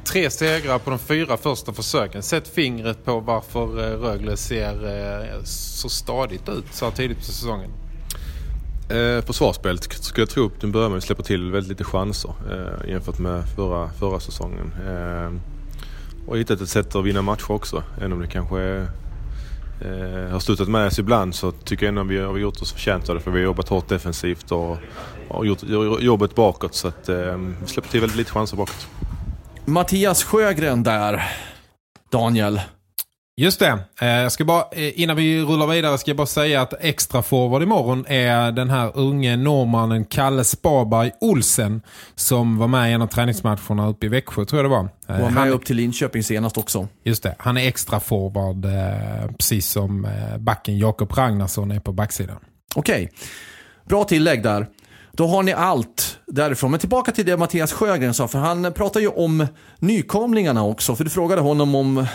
Speaker 5: Tre segrar på de fyra första försöken. Sätt fingret på varför eh, Rögle ser eh, så stadigt ut så här tidigt på säsongen.
Speaker 8: Eh, försvarsspelet skulle jag tro att den börjar med att släpper till väldigt lite chanser eh, jämfört med förra, förra säsongen. Eh, och hittat ett sätt att vinna matcher också. Även om det kanske är, eh, har slutat med oss ibland så tycker jag ändå att vi har gjort oss förtjänta av det. För vi har jobbat hårt defensivt och, och gjort jobbet bakåt. Så att, eh, vi släpper till väldigt lite chanser bakåt.
Speaker 4: Mattias Sjögren där. Daniel.
Speaker 5: Just det. Eh, jag ska bara, eh, innan vi rullar vidare ska jag bara säga att extra forward imorgon är den här unge norrmannen Kalle Sparberg Olsen som var med i en av träningsmatcherna uppe i Växjö tror jag det var.
Speaker 4: Och var med han, upp till Linköping senast också.
Speaker 5: Just det. Han är extra forward precis som backen Jakob Ragnarsson är på backsidan.
Speaker 4: Okej. Bra tillägg där. Då har ni allt därifrån. Men tillbaka till det Mattias Sjögren sa, för han pratar ju om nykomlingarna också. För du frågade honom om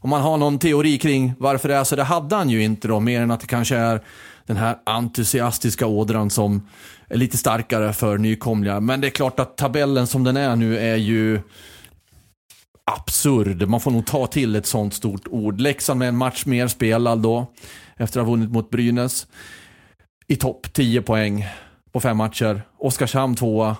Speaker 4: om man har någon teori kring varför det är så. Det hade han ju inte då, mer än att det kanske är den här entusiastiska ådran som är lite starkare för nykomlingar. Men det är klart att tabellen som den är nu är ju absurd. Man får nog ta till ett sånt stort ord. Leksand med en match mer spelad då, efter att ha vunnit mot Brynäs i topp, 10 poäng på fem matcher. Oskarshamn tvåa,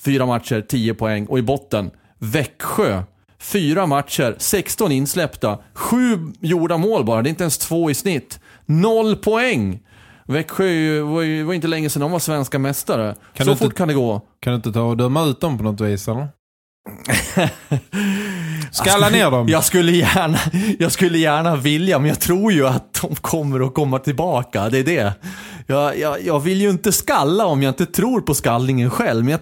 Speaker 4: fyra matcher, 10 poäng. Och i botten, Växjö, fyra matcher, 16 insläppta, sju gjorda mål bara, det är inte ens två i snitt. Noll poäng! Växjö var ju var inte länge sedan de var svenska mästare. Kan Så fort inte, kan det gå.
Speaker 5: Kan du inte ta och döma ut dem på något vis eller? <laughs> Skalla ner dem.
Speaker 4: Jag skulle, gärna, jag skulle gärna vilja, men jag tror ju att de kommer att komma tillbaka. Det är det. Jag, jag, jag vill ju inte skalla om jag inte tror på skallningen själv, men jag,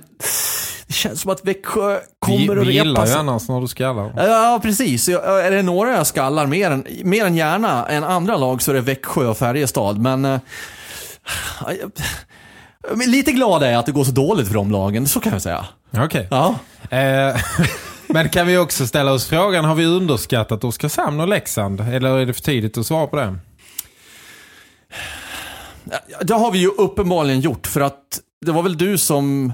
Speaker 4: det känns som att Växjö kommer vi, att repa
Speaker 5: Vi gillar ju annars när du skallar.
Speaker 4: Ja, precis. Är det några jag skallar mer än, mer än gärna än andra lag så är det Växjö och Färjestad. Men... Äh, lite glad är jag att det går så dåligt för de lagen, så kan jag säga.
Speaker 5: Okej. Okay.
Speaker 4: Ja.
Speaker 5: Eh, <laughs> men kan vi också ställa oss frågan, har vi underskattat Oskarshamn och Leksand? Eller är det för tidigt att svara på det?
Speaker 4: Det har vi ju uppenbarligen gjort för att det var väl du som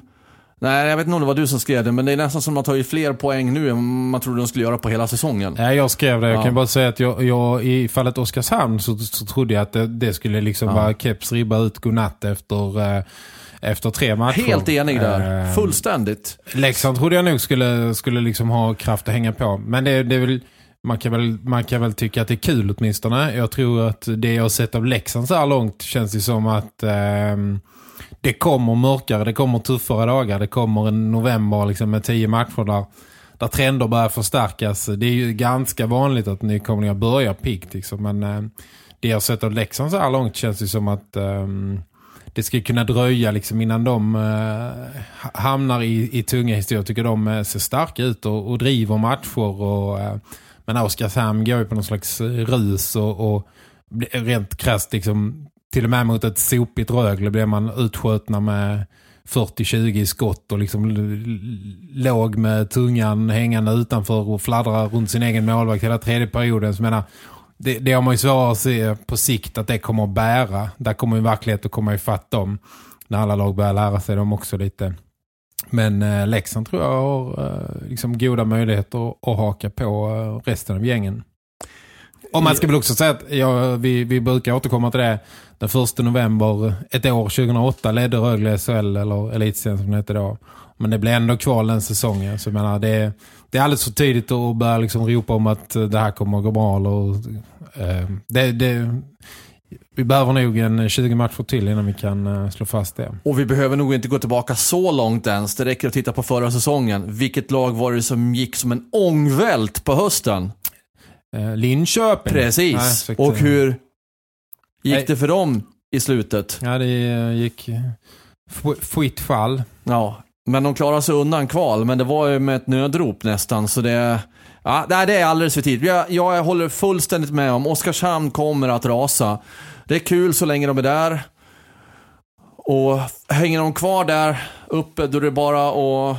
Speaker 4: Nej, jag vet inte om det var du som skrev det, men det är nästan som att man tar ju fler poäng nu än man trodde de skulle göra på hela säsongen.
Speaker 5: Nej, jag skrev det. Jag
Speaker 4: Ja.
Speaker 5: kan bara säga att jag, jag i fallet Oskarshamn så, så trodde jag att det, det skulle liksom
Speaker 4: Ja.
Speaker 5: vara keps ribba ut godnatt efter, eh, efter tre matcher.
Speaker 4: Helt enig där.
Speaker 5: Eh,
Speaker 4: Fullständigt.
Speaker 5: Leksand trodde jag nog skulle, skulle liksom ha kraft att hänga på. Men det, det är väl, man, kan väl, man kan väl tycka att det är kul åtminstone. Jag tror att det jag har sett av Leksand så här långt känns det som att ehm, det kommer mörkare, det kommer tuffare dagar. Det kommer en november liksom, med tio matcher där, där trender börjar förstärkas. Det är ju ganska vanligt att nykomlingar börjar piggt. Liksom, men eh, det jag sett av Leksand så här långt känns det som att ehm, det ska kunna dröja liksom innan de eh, hamnar i, i tunga historier. Jag tycker de eh, ser starka ut och, och driver matcher. Och, eh, men Oskarshamn går ju på någon slags eh, rus och, och rent krasst liksom, till och med mot ett sopigt Rögle blir man utskjutna med 40-20 i skott och liksom låg med tungan hängande utanför och fladdrar runt sin egen målvakt hela tredje perioden. Så jag menar, det, det har man ju svårt att se på sikt att det kommer att bära. Där kommer ju verklighet att komma ifatt dem. När alla lag börjar lära sig dem också lite. Men eh, Leksand tror jag har eh, liksom goda möjligheter att, haka på eh, resten av gängen. Och man ska väl också säga att ja, vi, vi brukar återkomma till det. Den första november, ett år 2008, ledde Rögle SHL eller Elitserien som det heter då. Men det blev ändå kval den säsongen. Så jag menar, det, det är alldeles för tidigt att börja liksom ropa om att det här kommer att gå bra. Eller, eh, det, det, vi behöver nog en 20 matcher till innan vi kan eh, slå fast det.
Speaker 4: Och vi behöver nog inte gå tillbaka så långt ens. Det räcker att titta på förra säsongen. Vilket lag var det som gick som en ångvält på hösten?
Speaker 5: Eh, Linköping.
Speaker 4: Precis.
Speaker 5: Nej,
Speaker 4: och hur gick
Speaker 5: Nej.
Speaker 4: det för dem i slutet?
Speaker 5: Ja, det eh, gick eh, fritt fall.
Speaker 4: Ja, men de klarade sig undan kval, men det var ju med ett nödrop nästan, så det... Ja, det är alldeles för tidigt. Jag, jag håller fullständigt med om Oskarshamn kommer att rasa. Det är kul så länge de är där. Och hänger de kvar där uppe, då är det bara att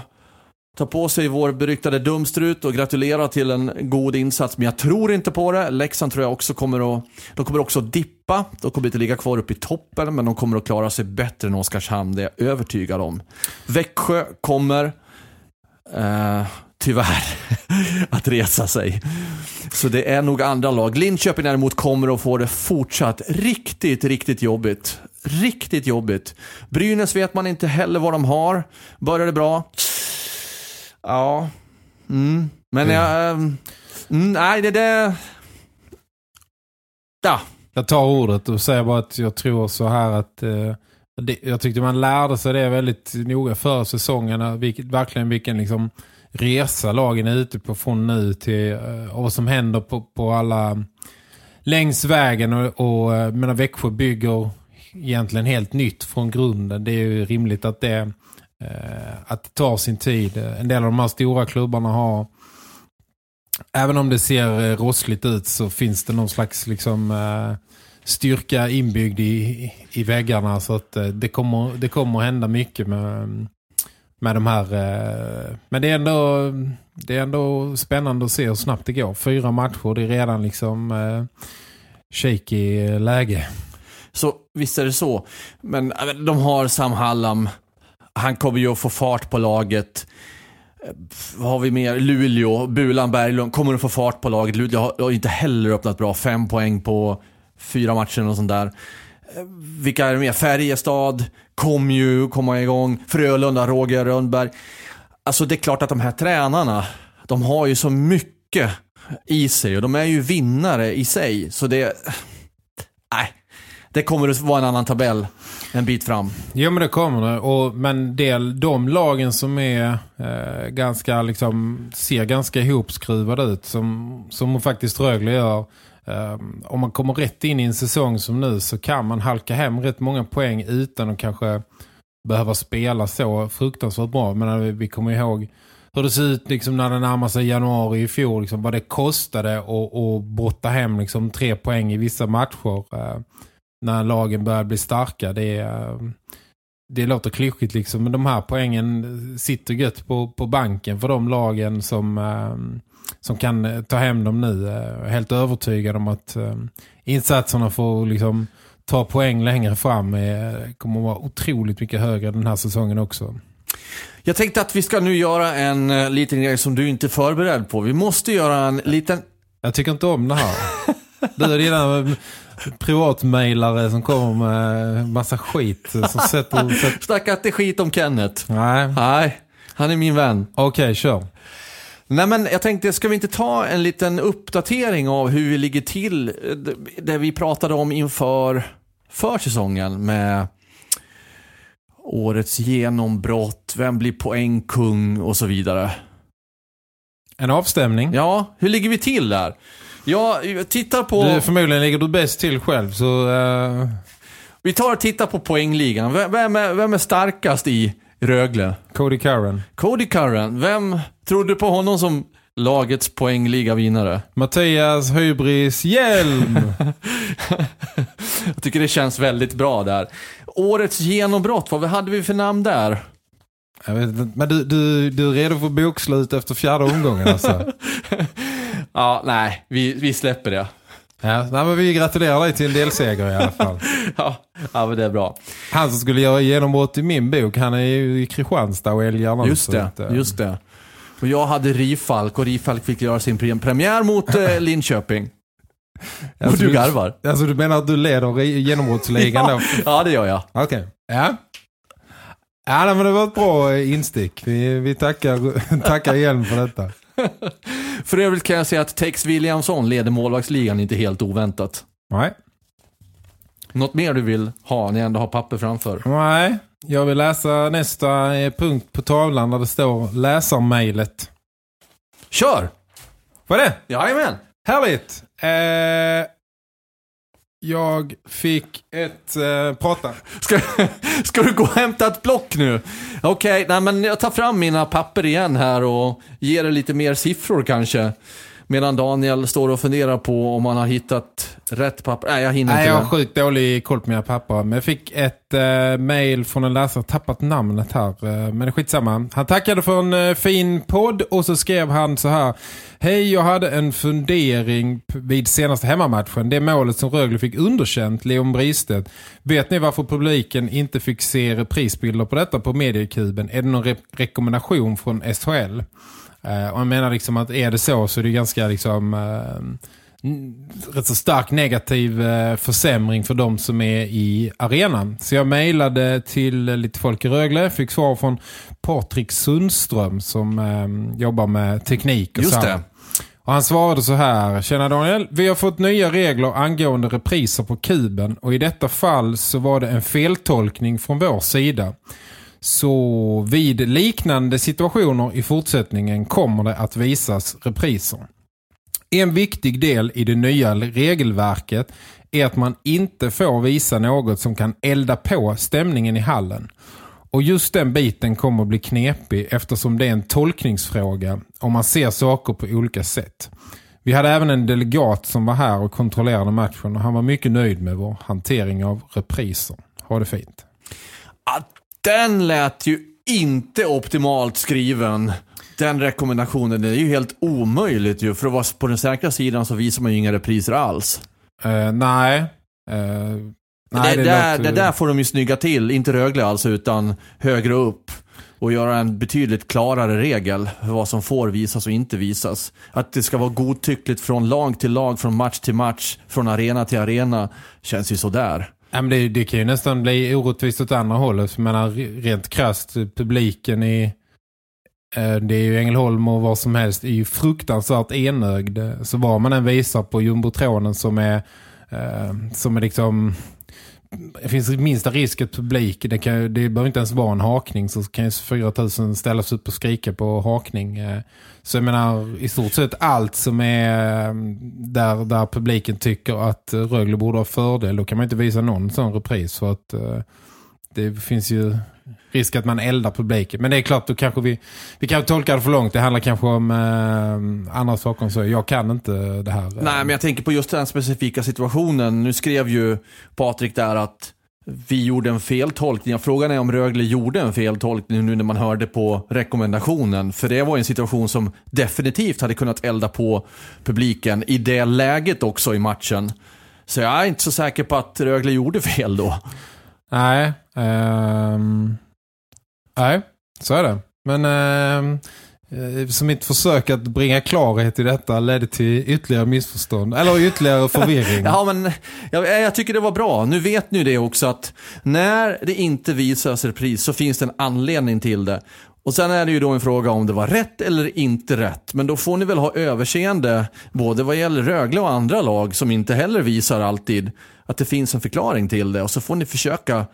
Speaker 4: ta på sig vår beryktade dumstrut och gratulera till en god insats. Men jag tror inte på det. Leksand tror jag också kommer att, de kommer också att dippa. De kommer inte ligga kvar uppe i toppen, men de kommer att klara sig bättre än Oskarshamn. Det är jag övertygad om. Växjö kommer, eh, tyvärr, <laughs> att resa sig. Så det är nog andra lag. Linköping däremot kommer att få det fortsatt riktigt, riktigt jobbigt. Riktigt jobbigt. Brynäs vet man inte heller vad de har. Börjar det bra? Ja. Mm. Men jag... ehm, Mm, nej, det där... Ja.
Speaker 5: Jag tar ordet och säger bara att jag tror så här att eh, det, jag tyckte man lärde sig det väldigt noga för säsongerna. Eh, Vilket, verkligen vilken liksom resa lagen är ute på från nu till eh, och vad som händer på, på alla längs vägen och, och eh, menar, Växjö bygger egentligen helt nytt från grunden. Det är ju rimligt att det, eh, att det tar sin tid. Eh, en del av de här stora klubbarna har även om det ser eh, rossligt ut så finns det någon slags liksom eh, styrka inbyggd i, i väggarna så att eh, det kommer det kommer att hända mycket med med de här men det är ändå det är ändå spännande att se hur snabbt det går. Fyra matcher, det är redan liksom shaky läge.
Speaker 4: Så visst är det så. Men de har Sam Hallam. Han kommer ju att få fart på laget. Vad har vi mer? Luleå, Bulan Berglund kommer att få fart på laget. Luleå har- har inte heller öppnat bra. Fem poäng på fyra matcher och sånt där. Eh, vilka är det mer? Färjestad kommer ju komma igång. Frölunda, Roger Rönnberg. Alltså det är klart att de här tränarna, de har ju så mycket i sig och de är ju vinnare i sig. Så det... Nej, det kommer att vara en annan tabell en bit fram.
Speaker 5: Jo men det kommer det. Och, men del, de lagen som är eh, ganska liksom ser ganska ihopskruvade ut som, som faktiskt Rögle gör. Eh, om man kommer rätt in i en säsong som nu så kan man halka hem rätt många poäng utan att kanske behöva spela så fruktansvärt bra. Men vi, vi kommer ihåg hur det ser ut liksom när det närmar sig januari i fjol. Liksom, vad det kostade att, att brotta hem liksom, tre poäng i vissa matcher. Eh, när lagen börjar bli starka. Det, är, det låter klyschigt liksom, men de här poängen sitter gött på, på banken för de lagen som, eh, som kan ta hem dem nu. Jag är helt övertygad om att eh, insatserna får liksom ta poäng längre fram är, kommer att vara otroligt mycket högre den här säsongen också.
Speaker 4: Jag tänkte att vi ska nu göra en uh, liten grej som du inte är förberedd på. Vi måste göra en liten...
Speaker 5: Jag tycker inte om det här. Du är dina privatmailare som kommer med massa skit. Som sätter, sätter... <laughs>
Speaker 4: Snacka inte skit om Kenneth.
Speaker 5: Nej.
Speaker 4: Nej, han är min vän.
Speaker 5: Okej, okay, kör.
Speaker 4: Nej men jag tänkte, ska vi inte ta en liten uppdatering av hur vi ligger till? Det vi pratade om inför försäsongen med årets genombrott, vem blir poängkung och så vidare.
Speaker 5: En avstämning?
Speaker 4: Ja, hur ligger vi till där? Jag tittar på...
Speaker 5: Du, förmodligen ligger du bäst till själv, så... Uh...
Speaker 4: Vi tar och tittar på poängligan. Vem är, vem är starkast i Rögle?
Speaker 5: Cody Curran.
Speaker 4: Cody Curran. Vem trodde på honom som lagets poängliga-vinnare?
Speaker 5: Mattias Hybris Hjelm. <laughs>
Speaker 4: Jag tycker det känns väldigt bra där. Årets genombrott, vad hade vi för namn där?
Speaker 5: Jag vet inte, men du, du, du är redo för bokslut efter fjärde omgången alltså? <laughs>
Speaker 4: ja, nej, vi, vi släpper det.
Speaker 5: Ja, nej, men vi gratulerar dig till en delseger i alla fall. <laughs>
Speaker 4: ja, ja, men det är bra.
Speaker 5: Han som skulle göra genombrott i min bok, han är ju i Kristianstad och älgar
Speaker 4: någon, Just det, att, äh... just det. Och jag hade Rifalk och Rifalk fick göra sin premiär mot äh, <laughs> Linköping. Alltså, och du garvar.
Speaker 5: Alltså du menar att du leder genombrottsligan <laughs>
Speaker 4: ja,
Speaker 5: då?
Speaker 4: Ja, det gör jag.
Speaker 5: Okej. Okay. Ja. Ja, men det var ett bra instick. Vi, vi tackar, tackar igen för detta.
Speaker 4: För övrigt kan jag säga att Tex Williamson leder målvaktsligan inte helt oväntat.
Speaker 5: Nej.
Speaker 4: Något mer du vill ha när jag ändå har papper framför?
Speaker 5: Nej, jag vill läsa nästa punkt på tavlan där det står läsarmailet.
Speaker 4: Kör!
Speaker 5: Vad är det?
Speaker 4: Jajamän!
Speaker 5: Härligt! Eh, jag fick ett eh, prata.
Speaker 4: Ska, <laughs> ska du gå och hämta ett block nu? Okej, okay, men jag tar fram mina papper igen här och ger dig lite mer siffror kanske. Medan Daniel står och funderar på om han har hittat rätt papper. Nej, jag hinner
Speaker 5: Nej,
Speaker 4: inte.
Speaker 5: Jag har sjukt dålig koll på mina papper. Men jag fick ett eh, mail från en läsare. Tappat namnet här. Eh, men det är skitsamma. Han tackade för en eh, fin podd och så skrev han så här. Hej, jag hade en fundering vid senaste hemmamatchen. Det målet som Rögle fick underkänt, Leon Bristedt. Vet ni varför publiken inte fick se reprisbilder på detta på mediekuben? Är det någon re rekommendation från SHL? Uh, eh, och han menar liksom att är det så så är det ganska liksom eh, rätt så stark negativ uh, försämring för de som är i arenan. Så jag mejlade till lite folk i Rögle, fick svar från Patrik Sundström som jobbar med teknik och
Speaker 4: Just det.
Speaker 5: Och han svarade så här, Tjena Daniel, vi har fått nya regler angående repriser på kuben och i detta fall så var det en feltolkning från vår sida. Så vid liknande situationer i fortsättningen kommer det att visas repriser. En viktig del i det nya regelverket är att man inte får visa något som kan elda på stämningen i hallen. Och just den biten kommer att bli knepig eftersom det är en tolkningsfråga om man ser saker på olika sätt. Vi hade även en delegat som var här och kontrollerade matchen och han var mycket nöjd med vår hantering av repriser. Ha det fint.
Speaker 4: Den lät ju inte optimalt skriven. Den rekommendationen, är ju helt omöjligt ju. För att vara på den säkra sidan så visar man ju inga repriser alls.
Speaker 5: Uh, nej. Uh,
Speaker 4: nej det, det, där, låter... det där får de ju snygga till. Inte Rögle alltså, utan högre upp. Och göra en betydligt klarare regel för vad som får visas och inte visas. Att det ska vara godtyckligt från lag till lag, från match till match, från arena till arena. Känns ju sådär.
Speaker 5: Ja, men det, det kan ju nästan bli orättvist åt andra hållet. För menar, rent krasst, publiken i Eh, det är ju Ängelholm och vad som helst är ju fruktansvärt enögd. Så vad man än visar på jumbotronen som är eh, som är liksom det finns minsta risk att publik, det, kan, det behöver inte ens vara en hakning så kan ju 4000 ställas upp och skrika på hakning. Eh, så jag menar i stort sett allt som är där, där publiken tycker att Rögle borde ha fördel, då kan man inte visa någon sån repris för att det finns ju risk att man eldar publiken. Men det är klart, då kanske vi, vi kan tolka det för långt. Det handlar kanske om eh, andra saker. Så jag kan inte det här.
Speaker 4: Nej, men jag tänker på just den specifika situationen. Nu skrev ju Patrik där att vi gjorde en feltolkning. Frågan är om Rögle gjorde en feltolkning nu när man hörde på rekommendationen. För det var en situation som definitivt hade kunnat elda på publiken i det läget också i matchen. Så jag är inte så säker på att Rögle gjorde fel då.
Speaker 5: Nej, um, nej, så är det. Men eh, eh, som mitt försök att bringa klarhet i detta ledde till ytterligare missförstånd. Eller ytterligare förvirring. <laughs>
Speaker 4: Ja, men jag, eh, jag tycker det var bra. Nu vet ni det också att när det inte visas repris så finns det en anledning till det. Och sen är det ju då en fråga om det var rätt eller inte rätt. Men då får ni väl ha överseende både vad gäller Rögle och andra lag som inte heller visar alltid att det finns en förklaring till det. Och så får ni försöka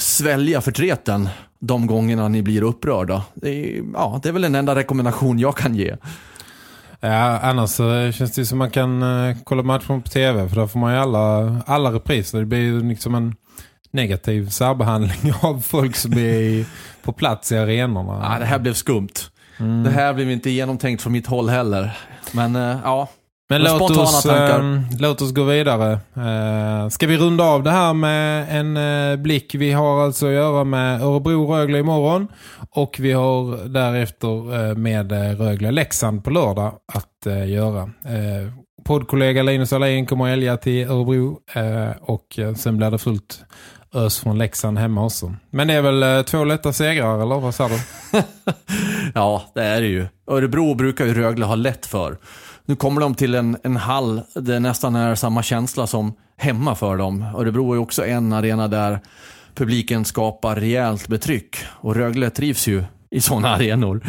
Speaker 4: svälja förtreten de gångerna ni blir upprörda. Det är, ja, det är väl den enda rekommendation jag kan ge.
Speaker 5: Ja, annars så känns det som man kan uh, kolla matchen på tv för då får man ju alla, alla repriser. Det blir ju liksom en negativ särbehandling <laughs> av folk som är på plats i arenorna.
Speaker 4: Ja, det här blev skumt. Mm. Det här blev inte genomtänkt från mitt håll heller. Men uh, ja,
Speaker 5: men låt oss, äh, låt oss gå vidare. Äh, ska vi runda av det här med en äh, blick? Vi har alltså att göra med Örebro-Rögle imorgon. Och vi har därefter med Rögle-Leksand på lördag att göra. poddkollega Linus Alain kommer att älga till Örebro. och sen blir det fullt ös från Leksand hemma också. Men det är väl två lätta segrar, eller vad säger du? <laughs>
Speaker 4: ja, det är det ju. Örebro brukar ju Rögle ha lätt för. Nu kommer de till en, en hall där det nästan är samma känsla som hemma för dem. Örebro är också en arena där publiken skapar rejält betryck. Och Rögle trivs ju i sådana arenor.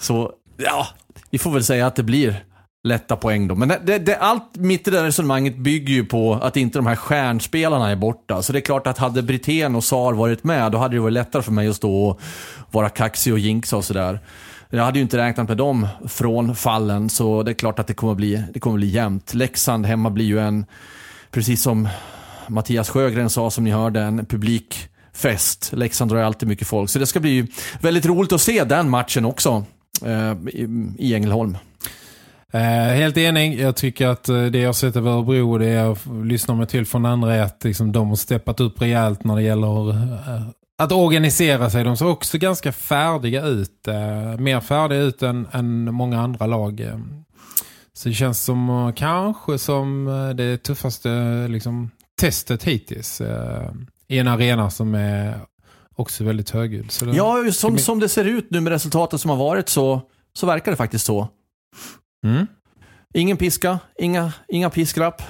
Speaker 4: Så ja, vi får väl säga att det blir lätta poäng då. Men det, det, allt mitt i det resonemanget bygger ju på att inte de här stjärnspelarna är borta. Så det är klart att hade Britten och Sar varit med, då hade det varit lättare för mig att stå och vara kaxig och jinxa och sådär. Jag hade ju inte räknat med dem från fallen så det är klart att det kommer bli, det kommer bli jämnt. Leksand hemma blir ju en, precis som Mattias Sjögren sa som ni hörde, en publikfest. Leksand drar alltid mycket folk. Så det ska bli väldigt roligt att se den matchen också eh, i, i Ängelholm.
Speaker 5: Eh, helt enig. Jag tycker att eh, det jag sett av Örebro och det jag lyssnar mig till från andra är att liksom, de har steppat upp rejält när det gäller eh, att organisera sig. De ser också ganska färdiga ut. Eh, mer färdiga ut än, än många andra lag. Eh. Så det känns som eh, kanske som eh, det tuffaste liksom, testet hittills. Eh, I en arena som är också väldigt högljudd.
Speaker 4: Ja, som, som det ser ut nu med resultaten som har varit så, så verkar det faktiskt så. Mm. Ingen piska, inga, inga piskrapp.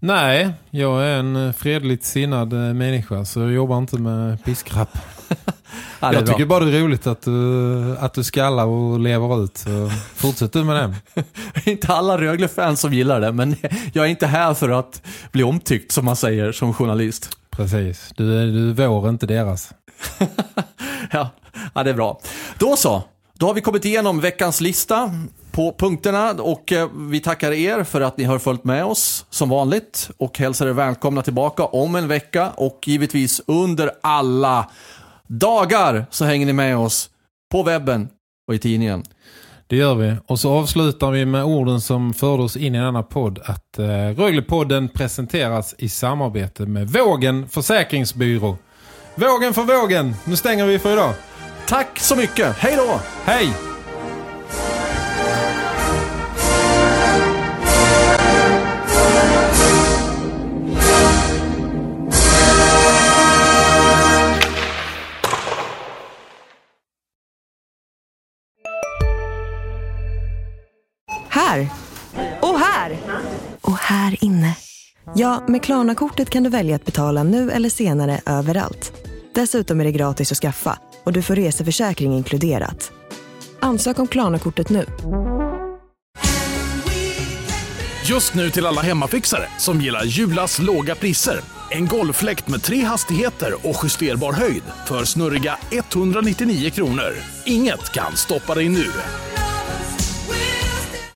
Speaker 5: Nej, jag är en fredligt sinnad eh, människa så jag jobbar inte med piskrapp. <laughs> ja, jag tycker bara det är roligt att du, att du skallar och lever ut. Så fortsätt du med det. <laughs>
Speaker 4: inte alla Rögle-fans som gillar det, men <laughs> jag är inte här för att bli omtyckt som man säger som journalist.
Speaker 5: Precis, du, du vår inte deras.
Speaker 4: ja, ja, det är bra. Då så, då har vi kommit igenom veckans lista på punkterna och eh, vi tackar er för att ni har följt med oss som vanligt och hälsar er välkomna tillbaka om en vecka och givetvis under alla dagar så hänger ni med oss på webben och i tidningen.
Speaker 5: Det gör vi. Och så avslutar vi med orden som förde oss in i denna podd att eh, Röglepodden presenteras i samarbete med Vågen Försäkringsbyrå. Vågen för vågen! Nu stänger vi för idag.
Speaker 4: Tack så mycket. Hej då!
Speaker 5: Hej!
Speaker 9: Här. Och här. Och här inne. Ja, med Klarna-kortet kan du välja att betala nu eller senare överallt. Dessutom är det gratis att skaffa och du får reseförsäkring inkluderat. Ansök om Klarna-kortet nu.
Speaker 1: Just nu till alla hemmafixare som gillar Julas låga priser. En golffläkt med tre hastigheter och justerbar höjd för snurriga 199 kronor. Inget kan stoppa dig nu.